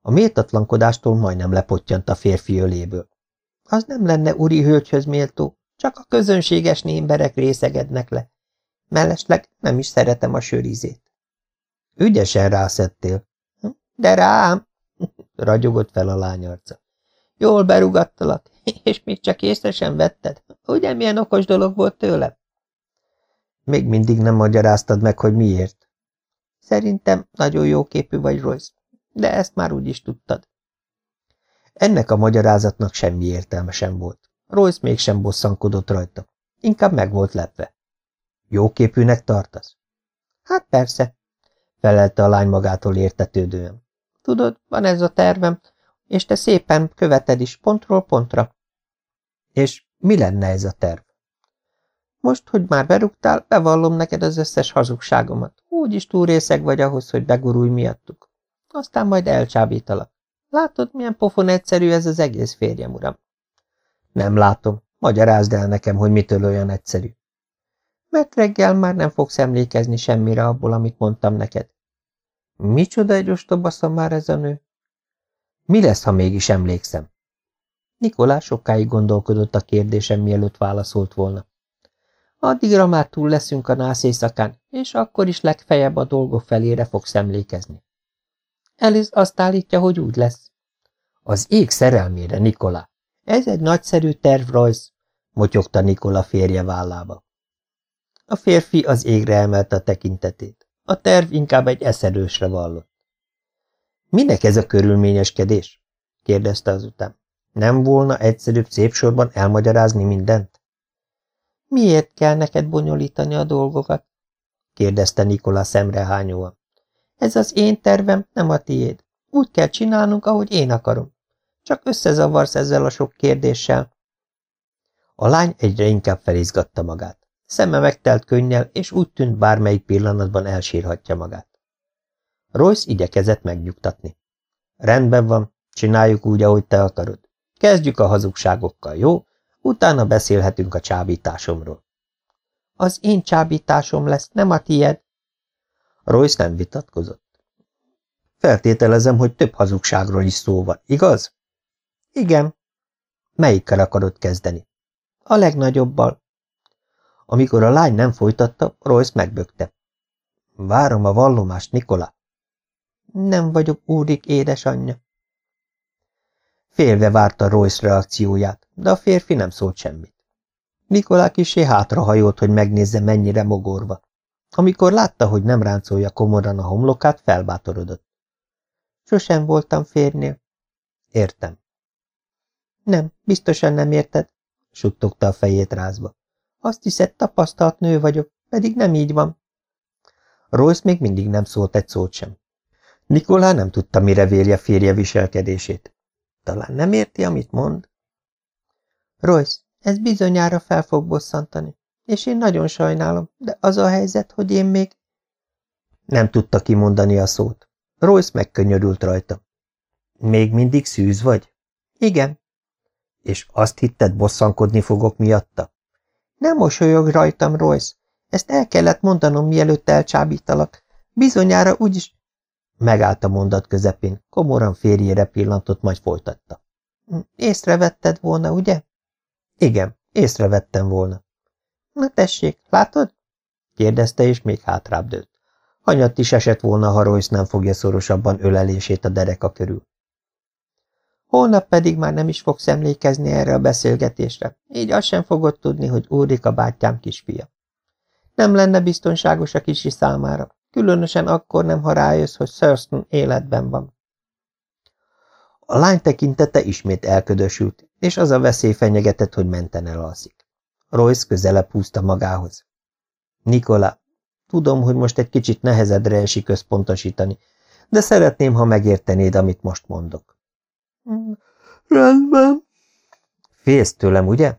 A méltatlankodástól majdnem lepottyant a férfi öléből. Az nem lenne uri hölgyhöz méltó, csak a közönséges némberek részegednek le. Mellesleg nem is szeretem a sörizét. Ügyesen rászettél. De rám! *laughs* Ragyogott fel a lány arca. Jól berugattalak, *laughs* és még csak észre sem vetted. Ugye milyen okos dolog volt tőlem? Még mindig nem magyaráztad meg, hogy miért. Szerintem nagyon jó képű vagy, Royce, de ezt már úgy is tudtad. Ennek a magyarázatnak semmi értelme sem volt. Royce mégsem bosszankodott rajta. Inkább meg volt lepve. Jóképűnek tartasz? Hát persze, felelte a lány magától értetődően. Tudod, van ez a tervem, és te szépen követed is pontról pontra. És mi lenne ez a terv? Most, hogy már berúgtál, bevallom neked az összes hazugságomat. Úgy is túl részeg vagy ahhoz, hogy begurulj miattuk. Aztán majd elcsábítalak. Látod, milyen pofon egyszerű ez az egész férjem, uram? Nem látom. Magyarázd el nekem, hogy mitől olyan egyszerű. Mert reggel már nem fogsz emlékezni semmire abból, amit mondtam neked. Micsoda egy ostoba már ez a nő? Mi lesz, ha mégis emlékszem? Nikolás sokáig gondolkodott a kérdésem, mielőtt válaszolt volna. Addigra már túl leszünk a nász éjszakán, és akkor is legfeljebb a dolgok felére fogsz emlékezni. Eliz azt állítja, hogy úgy lesz. Az ég szerelmére, Nikola. Ez egy nagyszerű terv, Royce, motyogta Nikola férje vállába. A férfi az égre emelte a tekintetét. A terv inkább egy eszedősre vallott. Minek ez a körülményeskedés? kérdezte azután. Nem volna egyszerűbb szép sorban elmagyarázni mindent? Miért kell neked bonyolítani a dolgokat? kérdezte Nikola szemrehányóan. Ez az én tervem, nem a tiéd. Úgy kell csinálnunk, ahogy én akarom. Csak összezavarsz ezzel a sok kérdéssel. A lány egyre inkább felizgatta magát. Szeme megtelt könnyel, és úgy tűnt bármelyik pillanatban elsírhatja magát. Royce igyekezett megnyugtatni. Rendben van, csináljuk úgy, ahogy te akarod. Kezdjük a hazugságokkal, jó? Utána beszélhetünk a csábításomról. Az én csábításom lesz, nem a tied. Royce nem vitatkozott. Feltételezem, hogy több hazugságról is szó van, igaz? Igen. Melyikkel akarod kezdeni? A legnagyobbal. Amikor a lány nem folytatta, Royce megbökte. Várom a vallomást, Nikola. Nem vagyok úrik édesanyja. Félve várta Royce reakcióját, de a férfi nem szólt semmit. Nikolá kisé hátrahajolt, hogy megnézze, mennyire mogorva. Amikor látta, hogy nem ráncolja komoran a homlokát, felbátorodott. Sosem voltam férnél. Értem. Nem, biztosan nem érted, suttogta a fejét rázva. Azt hiszed, tapasztalt nő vagyok, pedig nem így van. Royce még mindig nem szólt egy szót sem. Nikolá nem tudta, mire vérje férje viselkedését. Talán nem érti, amit mond? Royce, ez bizonyára fel fog bosszantani, és én nagyon sajnálom, de az a helyzet, hogy én még... Nem tudta kimondani a szót. Royce megkönnyörült rajta. Még mindig szűz vagy? Igen. És azt hitted, bosszankodni fogok miatta? Nem mosolyog rajtam, Royce. Ezt el kellett mondanom, mielőtt elcsábítalak. Bizonyára úgyis... Megállt a mondat közepén, komoran férjére pillantott, majd folytatta. Észrevetted volna, ugye? Igen, észrevettem volna. Na tessék, látod? kérdezte, és még hátrább dőlt. Hanyat is esett volna, ha Royce nem fogja szorosabban ölelését a dereka körül. Holnap pedig már nem is fogsz emlékezni erre a beszélgetésre, így azt sem fogod tudni, hogy Úrika bátyám kisfia. Nem lenne biztonságos a kisi számára, különösen akkor nem, ha rájössz, hogy Thurston életben van. A lány tekintete ismét elködösült, és az a veszély fenyegetett, hogy menten elalszik. Royce közelebb húzta magához. Nikola, tudom, hogy most egy kicsit nehezedre esik összpontosítani, de szeretném, ha megértenéd, amit most mondok. Rendben. Félsz tőlem, ugye?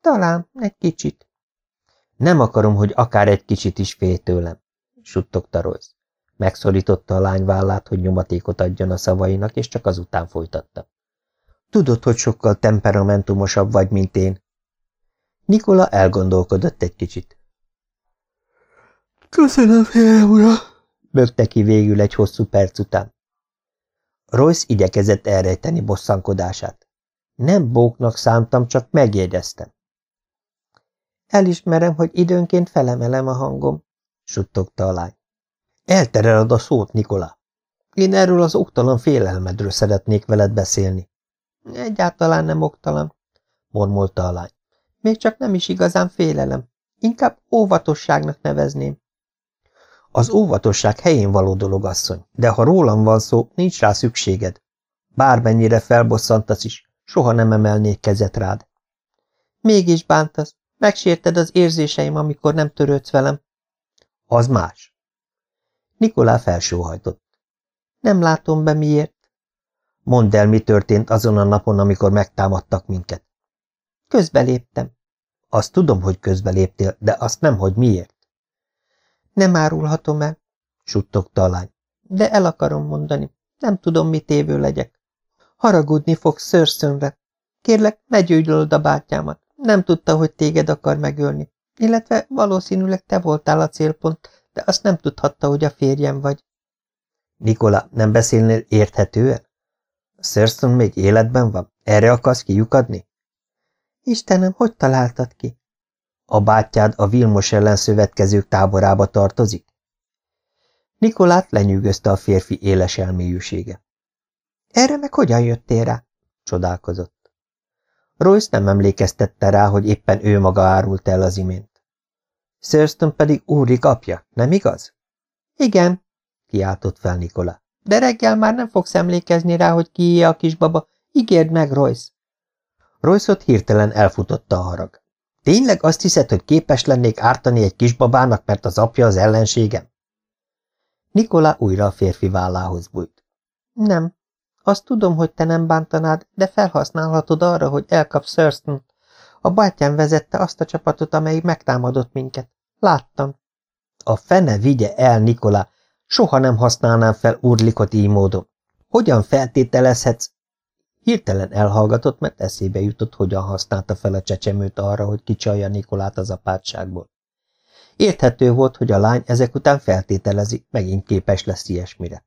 Talán, egy kicsit. Nem akarom, hogy akár egy kicsit is félj tőlem, suttogta Royce. Megszorította a lány vállát, hogy nyomatékot adjon a szavainak, és csak azután folytatta. Tudod, hogy sokkal temperamentumosabb vagy, mint én. Nikola elgondolkodott egy kicsit. Köszönöm, félre, ura, bögte ki végül egy hosszú perc után. Royce igyekezett elrejteni bosszankodását. Nem bóknak szántam, csak megjegyeztem. Elismerem, hogy időnként felemelem a hangom, suttogta a lány. Eltereled a szót, Nikola. Én erről az oktalan félelmedről szeretnék veled beszélni. Egyáltalán nem oktalan, mormolta a lány. Még csak nem is igazán félelem. Inkább óvatosságnak nevezném. Az óvatosság helyén való dolog, asszony, de ha rólam van szó, nincs rá szükséged. Bármennyire felbosszantasz is, soha nem emelnék kezet rád. Mégis bántasz, megsérted az érzéseim, amikor nem törődsz velem. Az más. Nikolá felsóhajtott. Nem látom be miért. Mondd el, mi történt azon a napon, amikor megtámadtak minket. Közbeléptem. Azt tudom, hogy közbeléptél, de azt nem, hogy miért. Nem árulhatom el, suttogta a lány, de el akarom mondani. Nem tudom, mit évő legyek. Haragudni fog szörszönve. Kérlek, ne gyűjlöld a bátyámat. Nem tudta, hogy téged akar megölni. Illetve valószínűleg te voltál a célpont, de azt nem tudhatta, hogy a férjem vagy. Nikola, nem beszélnél érthetően? Thurston még életben van? Erre akarsz kiukadni? Istenem, hogy találtad ki? A bátyád a Vilmos ellen szövetkezők táborába tartozik? Nikolát lenyűgözte a férfi éles elmélyűsége. Erre meg hogyan jöttél rá? csodálkozott. Royce nem emlékeztette rá, hogy éppen ő maga árult el az imént. Thurston pedig Úrik apja, nem igaz? Igen, kiáltott fel Nikola. De reggel már nem fogsz emlékezni rá, hogy kié a kisbaba. Ígérd meg, Royce. Royce-ot hirtelen elfutotta a harag. Tényleg azt hiszed, hogy képes lennék ártani egy kisbabának, mert az apja az ellenségem? Nikola újra a férfi vállához bújt. Nem. Azt tudom, hogy te nem bántanád, de felhasználhatod arra, hogy elkapsz thurston. A bátyám vezette azt a csapatot, amelyik megtámadott minket. Láttam. A fene vigye el, Nikola. Soha nem használnám fel Urlikot így módon. Hogyan feltételezhetsz? Hirtelen elhallgatott, mert eszébe jutott, hogyan használta fel a csecsemőt arra, hogy kicsalja Nikolát az apátságból. Érthető volt, hogy a lány ezek után feltételezi, megint képes lesz ilyesmire.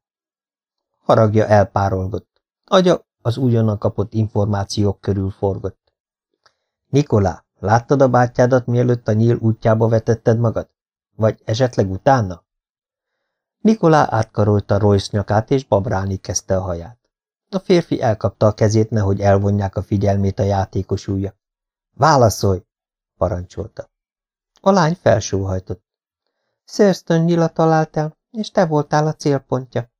Haragja elpárolgott. Agya az újonnan kapott információk körül forgott. Nikolá, láttad a bátyádat, mielőtt a nyíl útjába vetetted magad? Vagy esetleg utána? Nikolá átkarolta Royce nyakát, és babrálni kezdte a haját. A férfi elkapta a kezét, nehogy elvonják a figyelmét a játékos ujja. Válaszolj! parancsolta. A lány felsóhajtott. Thurston nyila talált el, és te voltál a célpontja.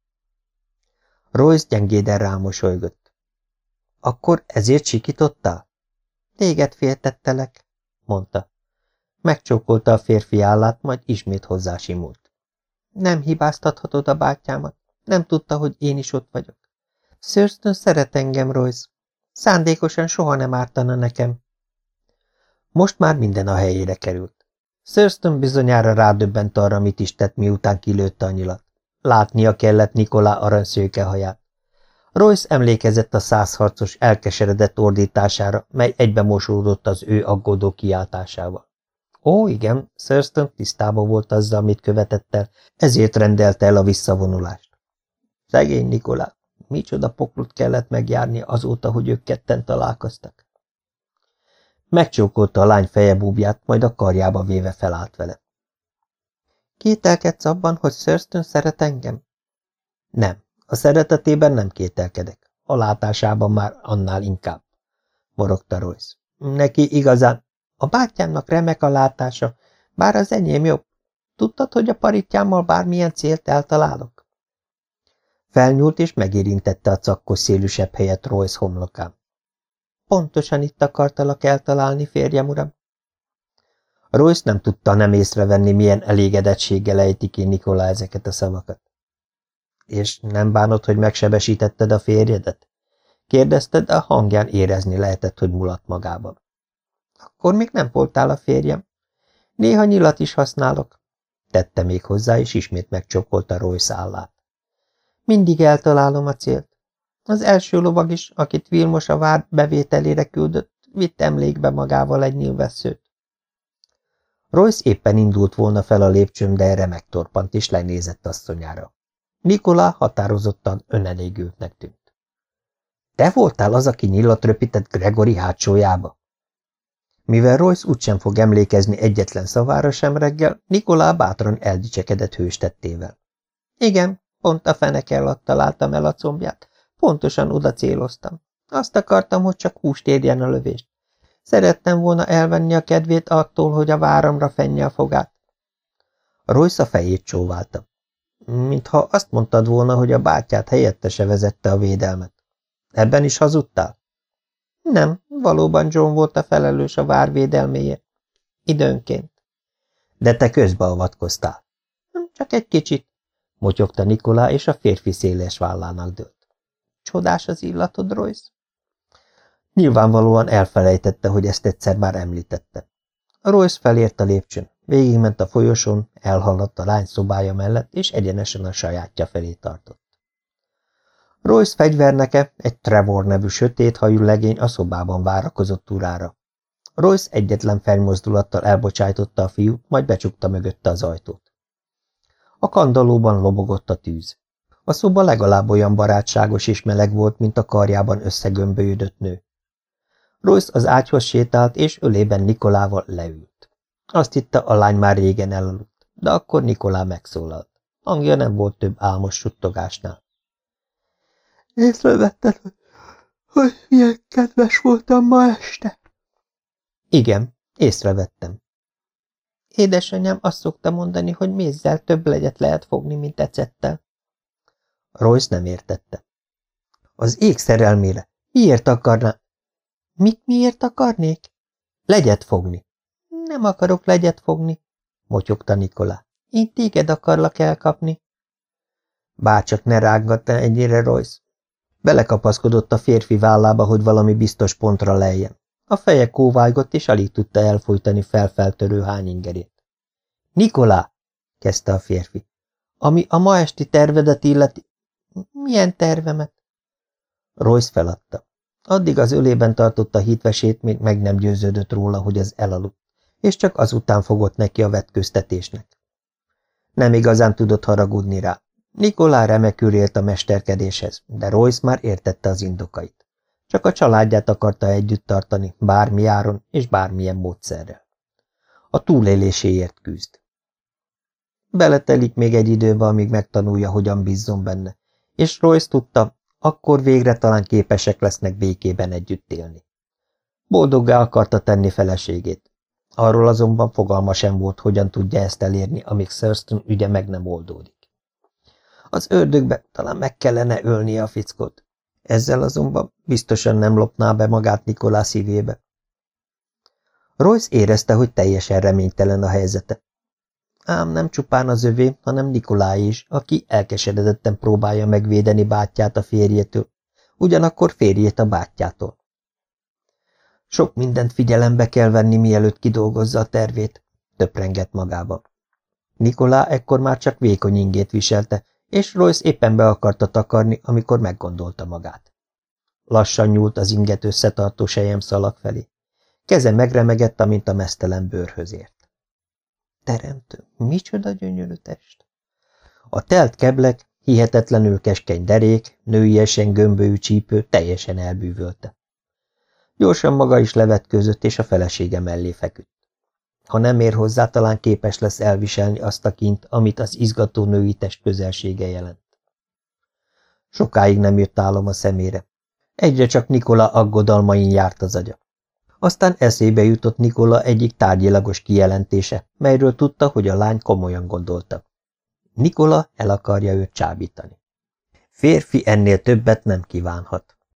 Royce gyengéden rámosolygott. Akkor ezért sikítottál? Téged féltettelek, mondta. Megcsókolta a férfi állát, majd ismét hozzásimult. Nem hibáztathatod a bátyámat. Nem tudta, hogy én is ott vagyok. Thurston szeret engem, Royce. Szándékosan soha nem ártana nekem. Most már minden a helyére került. Thurston bizonyára rádöbbent arra, mit is tett, miután kilőtte a nyilat. Látnia kellett Nikolá aranyszőke haját. Royce emlékezett a százharcos elkeseredett ordítására, mely egybe mosódott az ő aggódó kiáltásával. Ó, igen, Thurston tisztában volt azzal, amit követett el, ezért rendelte el a visszavonulást. Szegény Nikolá, micsoda poklot kellett megjárni azóta, hogy ők ketten találkoztak. Megcsókolta a lány feje búbját, majd a karjába véve felállt vele. Kételkedsz abban, hogy Thurston szeret engem? Nem, a szeretetében nem kételkedek. A látásában már annál inkább, morogta Royce. Neki igazán a bátyámnak remek a látása, bár az enyém jobb. Tudtad, hogy a paritjámmal bármilyen célt eltalálok? Felnyúlt és megérintette a cakkos szélűsebb helyet Royce homlokán. Pontosan itt akartalak eltalálni, férjem uram. Royce nem tudta nem észrevenni, milyen elégedettséggel ejti ki Nikola ezeket a szavakat. És nem bánod, hogy megsebesítetted a férjedet? Kérdezted, de a hangján érezni lehetett, hogy mulat magában. Akkor még nem voltál a férjem. Néha nyilat is használok. Tette még hozzá, és ismét megcsokolta Royce állát. Mindig eltalálom a célt. Az első lovag is, akit Vilmos a vár bevételére küldött, vitt emlékbe magával egy nyilvesszőt. Royce éppen indult volna fel a lépcsőn, de erre megtorpant és lenézett asszonyára. Nikola határozottan önelégültnek tűnt. Te voltál az, aki nyillat röpített Gregory hátsójába? Mivel Royce úgysem fog emlékezni egyetlen szavára sem reggel, Nikolá bátran eldicsekedett hőstettével. Igen, pont a feneke alatt találtam el a combját. Pontosan oda céloztam. Azt akartam, hogy csak húst érjen a lövést. Szerettem volna elvenni a kedvét attól, hogy a váramra fenje a fogát. Royce a fejét csóválta. Mintha azt mondtad volna, hogy a bátyát helyettese vezette a védelmet. Ebben is hazudtál? Nem, valóban John volt a felelős a vár védelméért. Időnként. De te közbeavatkoztál. Csak egy kicsit, motyogta Nikolá, és a férfi széles vállának dőlt. Csodás az illatod, Royce? Nyilvánvalóan elfelejtette, hogy ezt egyszer már említette. A Royce felért a lépcsőn, végigment a folyosón, elhaladt a lány szobája mellett, és egyenesen a sajátja felé tartott. Royce fegyverneke, egy Trevor nevű sötét hajú legény a szobában várakozott urára. Royce egyetlen felmozdulattal elbocsájtotta a fiút, majd becsukta mögötte az ajtót. A kandalóban lobogott a tűz. A szoba legalább olyan barátságos és meleg volt, mint a karjában összegömbölyödött nő. Royce az ágyhoz sétált, és ölében Nikolával leült. Azt hitte, a lány már régen elaludt, de akkor Nikolá megszólalt. Hangja nem volt több álmos suttogásnál. Észrevetted, hogy, hogy milyen kedves voltam ma este? Igen, észrevettem. Édesanyám azt szokta mondani, hogy mézzel több legyet lehet fogni, mint ecettel. Royce nem értette. Az ég szerelmére. Miért akarná? Mit miért akarnék? Legyet fogni. Nem akarok legyet fogni, motyogta Nikolá. Én téged akarlak elkapni. Bárcsak ne rággatta ennyire, Royce. Belekapaszkodott a férfi vállába, hogy valami biztos pontra lejjen. A feje kóvájgott, és alig tudta elfolytani felfeltörő hányingerét. Nikolá, kezdte a férfi, ami a ma esti tervedet illeti... Milyen tervemet? Royce feladta. Addig az ölében tartotta hitvesét, még meg nem győződött róla, hogy az elaludt, és csak azután fogott neki a vetköztetésnek. Nem igazán tudott haragudni rá. Nikolá remekül élt a mesterkedéshez, de Royce már értette az indokait. Csak a családját akarta együtt tartani, bármi áron és bármilyen módszerrel. A túléléséért küzd. Beletelik még egy időbe, amíg megtanulja, hogyan bízzon benne, és Royce tudta, akkor végre talán képesek lesznek békében együtt élni. Boldoggá akarta tenni feleségét. Arról azonban fogalma sem volt, hogyan tudja ezt elérni, amíg Thurston ügye meg nem oldódik. Az ördögbe talán meg kellene ölnie a fickót. Ezzel azonban biztosan nem lopná be magát Nikolá szívébe. Royce érezte, hogy teljesen reménytelen a helyzete. Ám nem csupán az övé, hanem Nikolá is, aki elkeseredetten próbálja megvédeni bátyját a férjétől, ugyanakkor férjét a bátyjától. Sok mindent figyelembe kell venni, mielőtt kidolgozza a tervét, töprengett magába. Nikolá ekkor már csak vékony ingét viselte, és Royce éppen be akarta takarni, amikor meggondolta magát. Lassan nyúlt az inget összetartó sejem szalag felé. Keze megremegett, amint a mesztelen bőrhöz ért. Teremtő, micsoda gyönyörű test! A telt keblek, hihetetlenül keskeny derék, nőiesen gömbölyű csípő teljesen elbűvölte. Gyorsan maga is levetkőzött, és a felesége mellé feküdt. Ha nem ér hozzá, talán képes lesz elviselni azt a kint, amit az izgató női test közelsége jelent. Sokáig nem jött álom a szemére. Egyre csak Nikola aggodalmain járt az agya. Aztán eszébe jutott Nikola egyik tárgyilagos kijelentése, melyről tudta, hogy a lány komolyan gondolta. Nikola el akarja őt csábítani. Férfi ennél többet nem kívánhat.